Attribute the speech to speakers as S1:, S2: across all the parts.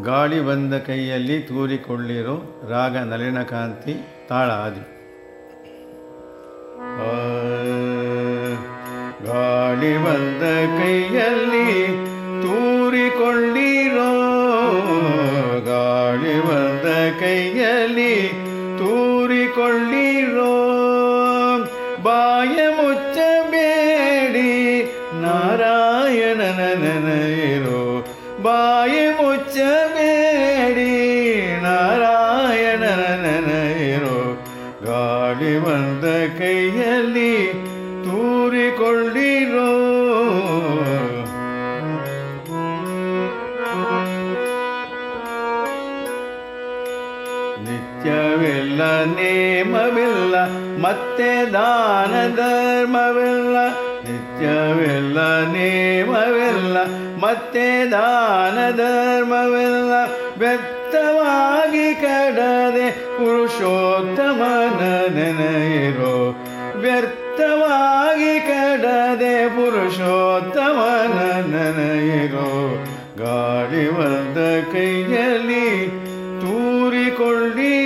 S1: ಗಾಳಿ ಬಂದ ಕೈಯಲ್ಲಿ ತೂರಿಕೊಳ್ಳಿರೋ ರಾಗ ನಲಿನಕಾಂತಿ ತಾಳ ಆದಿ. ಗಾಳಿ ಬಂದ ಕೈಯಲ್ಲಿ ತೂರಿಕೊಳ್ಳಿರೋ ಗಾಳಿ ಬಂದ ಕೈಯಲ್ಲಿ ತೂರಿಕೊಳ್ಳಿರೋ ಬಾಯ ಮುಚ್ಚಬೇಡಿ ನಾರಾಯಣನ ಬಾಯ ಮುಚ್ಚಬೇಡಿ ನಾರಾಯಣನ ನೆನೆಯಿರೋ. ಗಾಳಿ ಬಂದ ಕೈಯಲ್ಲಿ ತೂರಿಕೊಳ್ಳಿರೋ. ನಿತ್ಯವಿಲ್ಲ, ನೇಮವಿಲ್ಲ, ಮತ್ತೆ ದಾನ ಧರ್ಮವಿಲ್ಲ. ನಿತ್ಯವಿಲ್ಲ, ನೇಮವಿಲ್ಲ ಮತ್ತೆ ದಾನ ಧರ್ಮವೆಲ್ಲ ವ್ಯಕ್ತವಾಗಿ ಕಡದೆ ಪುರುಷೋತ್ತಮನ ನೆನೆಯಿರೋ ವ್ಯರ್ಥವಾಗಿ ಕಡದೆ ಪುರುಷೋತ್ತಮನ ನೆನೆಯಿರೋ ಗಾಳಿ ಬಂದ ಕೈಯಲ್ಲಿ ತೂರಿಕೊಳ್ಳಿರೋ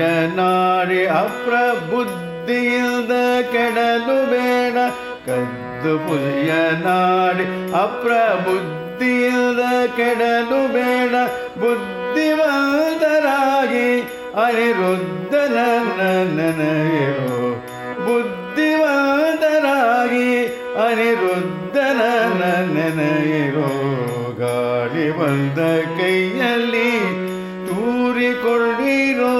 S1: ನಾಡಿ ಅಪ್ರಬುದ್ಧಿಯಿಂದ ಕೆಡಲು ಬೇಡ. ಕದ್ದು ಪುಲಿಯ ನಾಡಿ ಅಪ್ರಬುದ್ಧಿಯಿಂದ ಕೆಡಲು ಬೇಡ. ಬುದ್ಧಿವಂತರಾಗಿ ಅನಿರುದ್ಧನ ನನಗೆಯೋ ಬುದ್ಧಿವಂತರಾಗಿ ಅನಿರುದ್ಧನ ನನಗೆಯೋ ಗಾಳಿ ಬಂದ ಕೈಯಲ್ಲಿ ತೂರಿಕೊಳ್ಳಿರೋ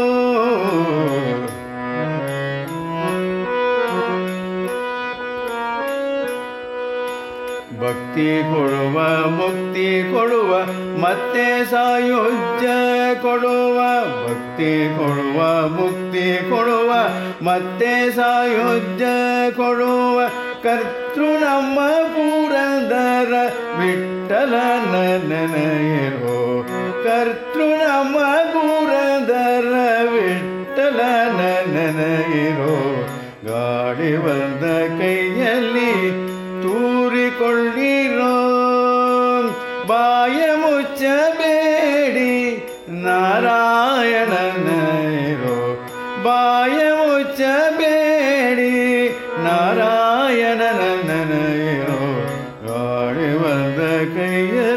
S1: ಭಕ್ತಿ ಕೊಡುವ, ಮುಕ್ತಿ ಕೊಡುವ, ಮತ್ತೆ ಸಾಯುಜ್ಯ ಕೊಡುವ, ಭಕ್ತಿ ಕೊಡುವ, ಮುಕ್ತಿ ಕೊಡುವ, ಮತ್ತೆ ಸಾಯುಜ್ಯ ಕೊಡುವ, ಕರ್ತೃ ನಮ್ಮ ಪುರಂದರ ವಿಠಲ ನೆನೆಯಿರೋ ಕರ್ತೃ ನಮ್ಮ ಪುರಂದರ ವಿಠಲ ಗಾಳಿ ಬಂದ கொள்கிறோம். பாயமுச்ச பேடி நாராயணனோ பாயமுச்ச பேடி நாராயணனோ ஆடி வந்த கையே